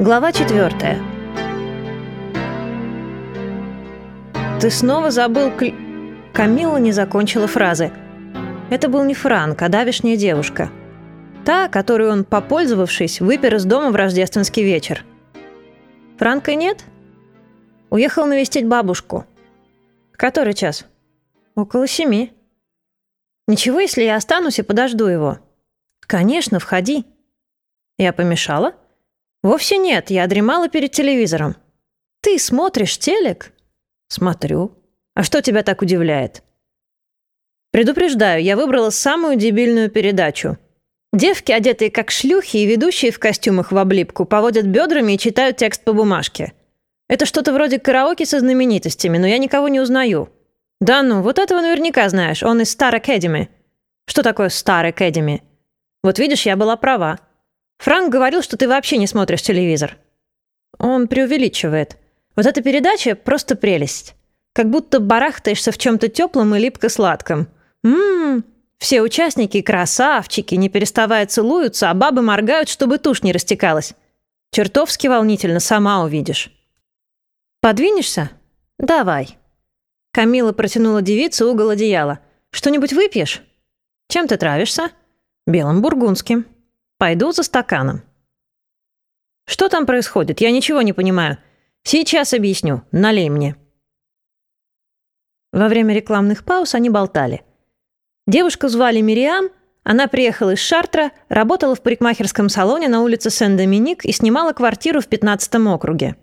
Глава четвертая. «Ты снова забыл кл...» Камила не закончила фразы. Это был не Франк, а давишняя девушка. Та, которую он, попользовавшись, выпер из дома в рождественский вечер. «Франка нет?» «Уехал навестить бабушку». «Который час?» «Около семи». «Ничего, если я останусь и подожду его?» «Конечно, входи». «Я помешала?» «Вовсе нет, я дремала перед телевизором». «Ты смотришь телек?» «Смотрю. А что тебя так удивляет?» «Предупреждаю, я выбрала самую дебильную передачу. Девки, одетые как шлюхи и ведущие в костюмах в облипку, поводят бедрами и читают текст по бумажке. Это что-то вроде караоке со знаменитостями, но я никого не узнаю. Да ну, вот этого наверняка знаешь, он из Star Academy. Что такое Star Academy? Вот видишь, я была права. Франк говорил, что ты вообще не смотришь телевизор. Он преувеличивает. Вот эта передача — просто прелесть. Как будто барахтаешься в чем-то теплом и липко-сладком. Ммм, все участники красавчики, не переставая целуются, а бабы моргают, чтобы тушь не растекалась. Чертовски волнительно, сама увидишь. Подвинешься? Давай. Камила протянула девице угол одеяла. Что-нибудь выпьешь? Чем ты травишься? Белым бургундским. Пойду за стаканом. Что там происходит? Я ничего не понимаю. Сейчас объясню. Налей мне. Во время рекламных пауз они болтали. Девушку звали Мириам, она приехала из Шартра, работала в парикмахерском салоне на улице Сен-Доминик и снимала квартиру в 15 округе.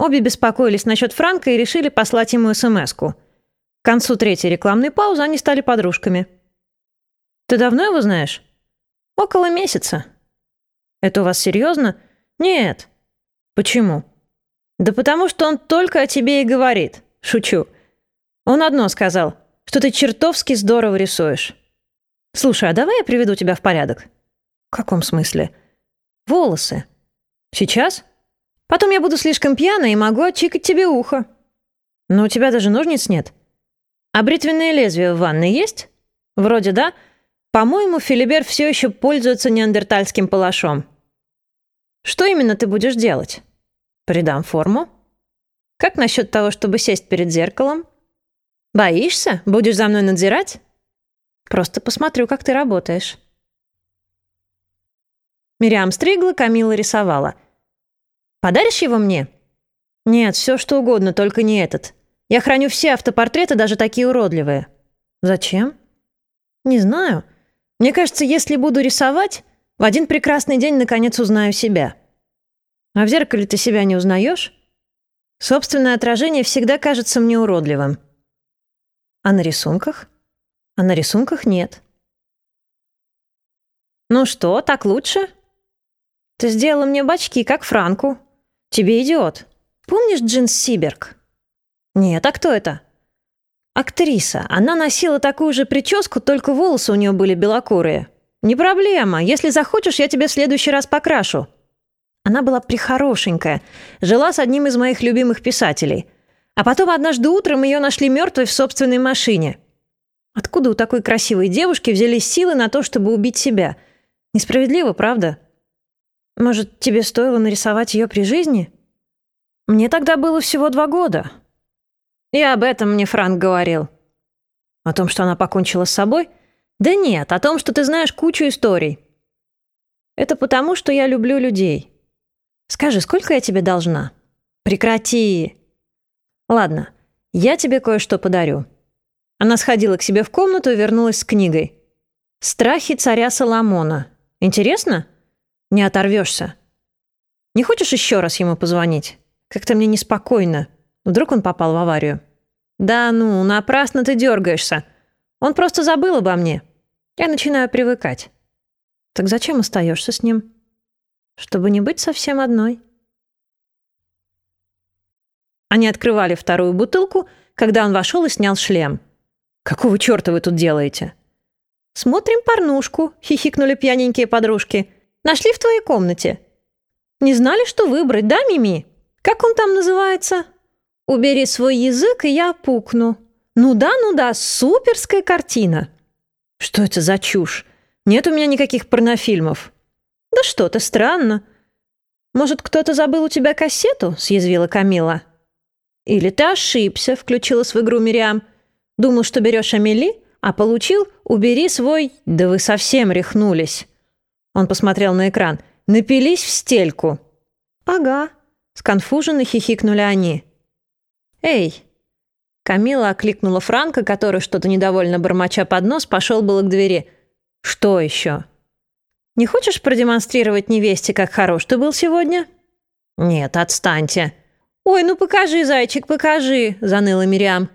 Обе беспокоились насчет Франка и решили послать ему смс -ку. К концу третьей рекламной паузы они стали подружками. «Ты давно его знаешь?» Около месяца. Это у вас серьезно? Нет. Почему? Да потому что он только о тебе и говорит. Шучу. Он одно сказал, что ты чертовски здорово рисуешь. Слушай, а давай я приведу тебя в порядок? В каком смысле? Волосы. Сейчас? Потом я буду слишком пьяна и могу отчикать тебе ухо. Но у тебя даже ножниц нет. А бритвенное лезвие в ванной есть? Вроде да. По-моему, Филибер все еще пользуется неандертальским палашом. Что именно ты будешь делать? Придам форму. Как насчет того, чтобы сесть перед зеркалом? Боишься? Будешь за мной надзирать? Просто посмотрю, как ты работаешь. Мириам стригла, Камила рисовала. Подаришь его мне? Нет, все что угодно, только не этот. Я храню все автопортреты, даже такие уродливые. Зачем? Не знаю. Мне кажется, если буду рисовать, в один прекрасный день наконец узнаю себя. А в зеркале ты себя не узнаешь? Собственное отражение всегда кажется мне уродливым. А на рисунках? А на рисунках нет. Ну что, так лучше? Ты сделала мне бачки, как Франку. Тебе идиот. Помнишь Джин Сиберг? Нет, а кто это? Актриса. Она носила такую же прическу, только волосы у нее были белокурые. Не проблема. Если захочешь, я тебе в следующий раз покрашу. Она была прихорошенькая, жила с одним из моих любимых писателей. А потом однажды утром ее нашли мертвой в собственной машине. Откуда у такой красивой девушки взялись силы на то, чтобы убить себя? Несправедливо, правда? Может, тебе стоило нарисовать ее при жизни? Мне тогда было всего два года. И об этом мне Франк говорил. О том, что она покончила с собой? Да нет, о том, что ты знаешь кучу историй. Это потому, что я люблю людей. Скажи, сколько я тебе должна? Прекрати. Ладно, я тебе кое-что подарю. Она сходила к себе в комнату и вернулась с книгой. «Страхи царя Соломона». Интересно? Не оторвешься. Не хочешь еще раз ему позвонить? Как-то мне неспокойно. Вдруг он попал в аварию. Да ну, напрасно ты дергаешься. Он просто забыл обо мне. Я начинаю привыкать. Так зачем остаешься с ним? Чтобы не быть совсем одной. Они открывали вторую бутылку, когда он вошел и снял шлем. «Какого черта вы тут делаете?» «Смотрим порнушку», — хихикнули пьяненькие подружки. «Нашли в твоей комнате». «Не знали, что выбрать, да, Мими? Как он там называется?» Убери свой язык, и я пукну. Ну да, ну да, суперская картина. Что это за чушь? Нет у меня никаких порнофильмов. Да что-то странно. «Может, кто-то забыл у тебя кассету?» — съязвила Камила. «Или ты ошибся», — включилась в игру Мириам. «Думал, что берешь Амели, а получил «убери свой...» «Да вы совсем рехнулись». Он посмотрел на экран. «Напились в стельку». «Ага», — сконфуженно хихикнули они. «Эй!» Камила окликнула Франка, который, что-то недовольно бормоча под нос, пошел было к двери. «Что еще?» «Не хочешь продемонстрировать невесте, как хорош ты был сегодня?» «Нет, отстаньте». «Ой, ну покажи, зайчик, покажи», — заныла Мириам.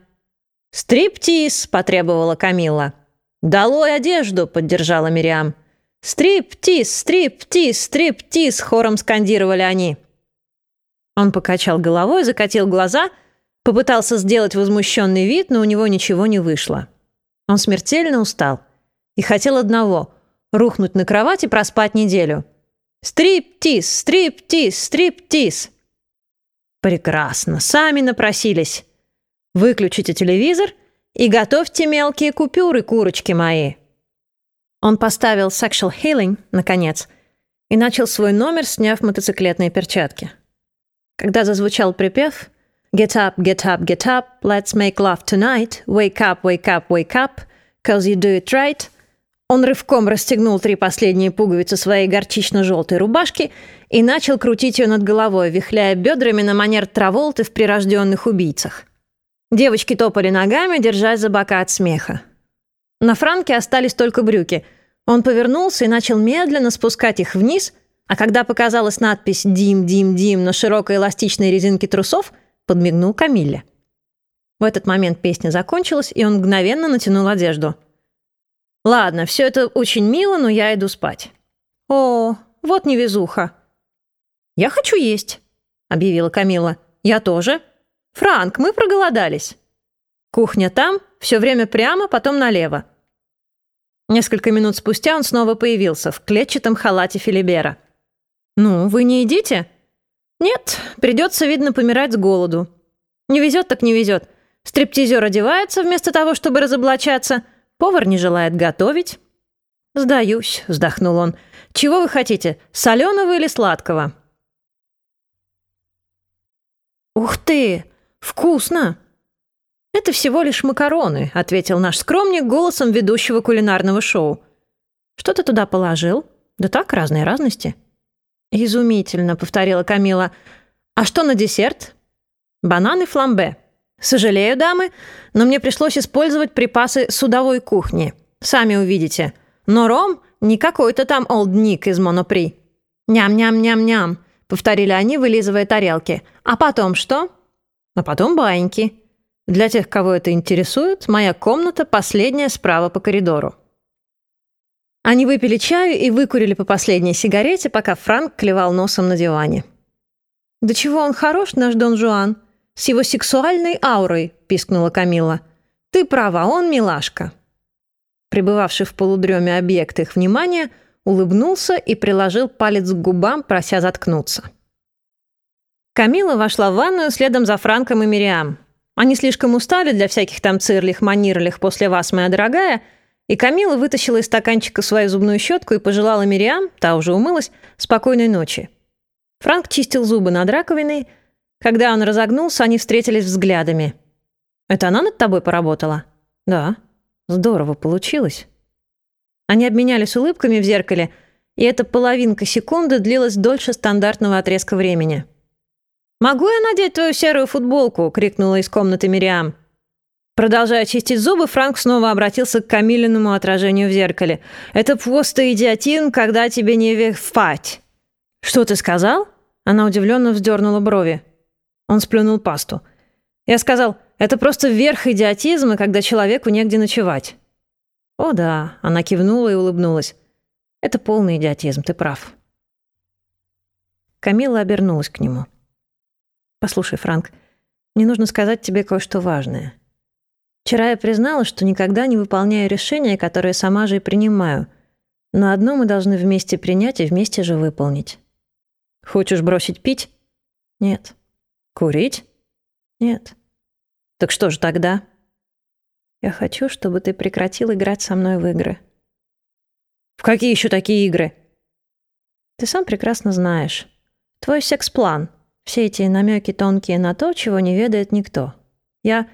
«Стриптиз!» — потребовала Камила. «Долой одежду!» — поддержала Мириам. «Стриптиз! Стриптиз! Стриптиз!» — хором скандировали они. Он покачал головой, закатил глаза, попытался сделать возмущенный вид, но у него ничего не вышло. Он смертельно устал и хотел одного — рухнуть на кровать и проспать неделю. «Стриптиз! Стриптиз! Стриптиз!» «Прекрасно! Сами напросились!» Выключите телевизор и готовьте мелкие купюры, курочки мои». Он поставил «Sexual Healing», наконец, и начал свой номер, сняв мотоциклетные перчатки. Когда зазвучал припев «Get up, get up, get up, let's make love tonight, wake up, wake up, wake up, cause you do it right», он рывком расстегнул три последние пуговицы своей горчично-желтой рубашки и начал крутить ее над головой, вихляя бедрами на манер Траволты в «Прирожденных убийцах». Девочки топали ногами, держась за бока от смеха. На Франке остались только брюки. Он повернулся и начал медленно спускать их вниз, а когда показалась надпись «Дим, Дим, Дим» на широкой эластичной резинке трусов, подмигнул Камилле. В этот момент песня закончилась, и он мгновенно натянул одежду. «Ладно, все это очень мило, но я иду спать». «О, вот невезуха». «Я хочу есть», — объявила Камила. «Я тоже». «Франк, мы проголодались». Кухня там, все время прямо, потом налево. Несколько минут спустя он снова появился в клетчатом халате Филибера. «Ну, вы не едите?» «Нет, придется, видно, помирать с голоду. Не везет так не везет. Стриптизер одевается вместо того, чтобы разоблачаться. Повар не желает готовить». «Сдаюсь», — вздохнул он. «Чего вы хотите, соленого или сладкого?» «Ух ты! «Вкусно!» «Это всего лишь макароны», — ответил наш скромник голосом ведущего кулинарного шоу. «Что ты туда положил?» «Да так, разные разности». «Изумительно», — повторила Камила. «А что на десерт?» «Бананы фламбе». «Сожалею, дамы, но мне пришлось использовать припасы судовой кухни. Сами увидите. Но ром не какой-то там олдник из Монопри». «Ням-ням-ням-ням», — повторили они, вылизывая тарелки. «А потом что?» а потом баньки. Для тех, кого это интересует, моя комната последняя справа по коридору. Они выпили чаю и выкурили по последней сигарете, пока Франк клевал носом на диване. «Да чего он хорош, наш Дон Жуан? С его сексуальной аурой!» — пискнула Камила. «Ты права, он милашка». Пребывавший в полудреме объект их внимания улыбнулся и приложил палец к губам, прося заткнуться. Камила вошла в ванную следом за Франком и Мириам. Они слишком устали для всяких там цирлих, манирлих после вас, моя дорогая, и Камила вытащила из стаканчика свою зубную щетку и пожелала Мириам, та уже умылась, спокойной ночи. Франк чистил зубы над раковиной. Когда он разогнулся, они встретились взглядами. «Это она над тобой поработала?» «Да». «Здорово получилось». Они обменялись улыбками в зеркале, и эта половинка секунды длилась дольше стандартного отрезка времени. «Могу я надеть твою серую футболку?» — крикнула из комнаты Мириам. Продолжая чистить зубы, Франк снова обратился к Камилиному отражению в зеркале. «Это просто идиотин, когда тебе не впать». «Что ты сказал?» Она удивленно вздернула брови. Он сплюнул пасту. «Я сказал, это просто верх идиотизма, когда человеку негде ночевать». «О да», — она кивнула и улыбнулась. «Это полный идиотизм, ты прав». Камила обернулась к нему. Послушай, Франк, мне нужно сказать тебе кое-что важное. Вчера я признала, что никогда не выполняю решения, которые сама же и принимаю. Но одно мы должны вместе принять и вместе же выполнить. Хочешь бросить пить? Нет. Курить? Нет. Так что же тогда? Я хочу, чтобы ты прекратил играть со мной в игры. В какие еще такие игры? Ты сам прекрасно знаешь. Твой секс-план. Все эти намеки тонкие на то, чего не ведает никто. Я...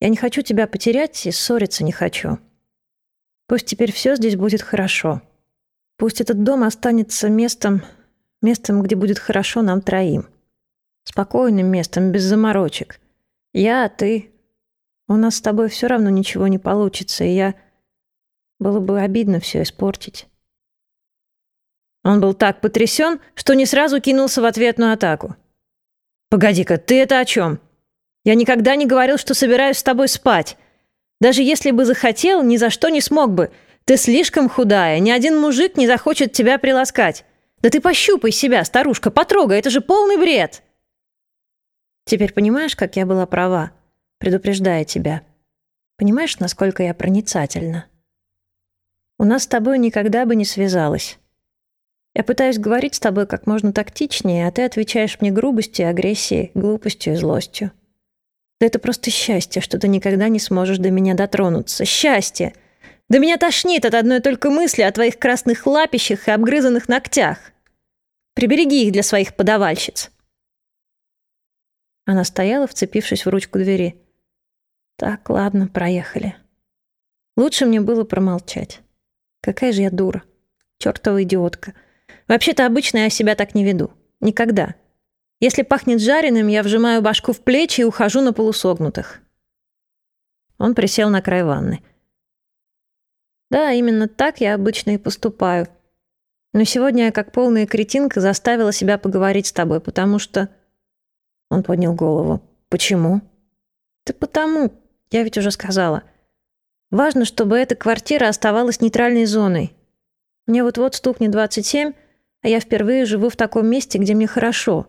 Я не хочу тебя потерять и ссориться не хочу. Пусть теперь все здесь будет хорошо. Пусть этот дом останется местом... Местом, где будет хорошо нам троим. Спокойным местом, без заморочек. Я, ты... У нас с тобой все равно ничего не получится, и я... Было бы обидно все испортить. Он был так потрясен, что не сразу кинулся в ответную атаку. «Погоди-ка, ты это о чем? Я никогда не говорил, что собираюсь с тобой спать. Даже если бы захотел, ни за что не смог бы. Ты слишком худая, ни один мужик не захочет тебя приласкать. Да ты пощупай себя, старушка, потрогай, это же полный бред!» Теперь понимаешь, как я была права, предупреждая тебя? Понимаешь, насколько я проницательна? У нас с тобой никогда бы не связалось. Я пытаюсь говорить с тобой как можно тактичнее, а ты отвечаешь мне грубостью, агрессией, глупостью и злостью. Да это просто счастье, что ты никогда не сможешь до меня дотронуться. Счастье! Да меня тошнит от одной только мысли о твоих красных лапищах и обгрызанных ногтях. Прибереги их для своих подавальщиц. Она стояла, вцепившись в ручку двери. Так, ладно, проехали. Лучше мне было промолчать. Какая же я дура. Чёртова идиотка. Вообще-то обычно я себя так не веду. Никогда. Если пахнет жареным, я вжимаю башку в плечи и ухожу на полусогнутых. Он присел на край ванны. Да, именно так я обычно и поступаю. Но сегодня я, как полная кретинка, заставила себя поговорить с тобой, потому что... Он поднял голову. «Почему?» «Да потому. Я ведь уже сказала. Важно, чтобы эта квартира оставалась нейтральной зоной. Мне вот-вот стукнет 27, а я впервые живу в таком месте, где мне хорошо.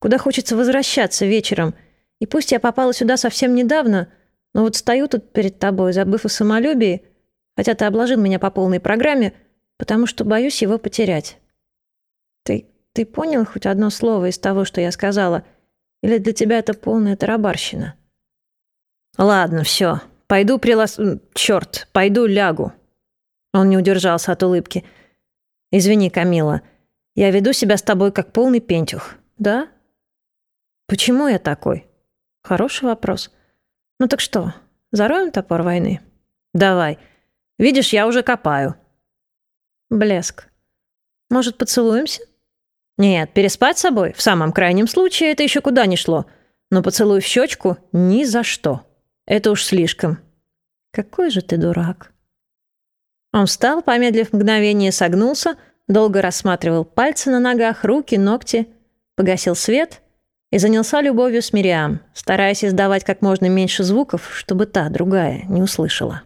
Куда хочется возвращаться вечером. И пусть я попала сюда совсем недавно, но вот стою тут перед тобой, забыв о самолюбии, хотя ты обложил меня по полной программе, потому что боюсь его потерять. Ты, ты понял хоть одно слово из того, что я сказала — или для тебя это полная тарабарщина? Ладно, все. Пойду прилас... Черт, пойду лягу. Он не удержался от улыбки. Извини, Камила. Я веду себя с тобой как полный пентюх. Да? Почему я такой? Хороший вопрос. Ну так что, зароем топор войны? Давай. Видишь, я уже копаю. Блеск. Может, поцелуемся? Нет, переспать с собой, в самом крайнем случае, это еще куда ни шло. Но поцелуй в щечку — ни за что. Это уж слишком. Какой же ты дурак. Он встал, помедлив мгновение, согнулся, долго рассматривал пальцы на ногах, руки, ногти, погасил свет и занялся любовью с Мириам, стараясь издавать как можно меньше звуков, чтобы та, другая, не услышала.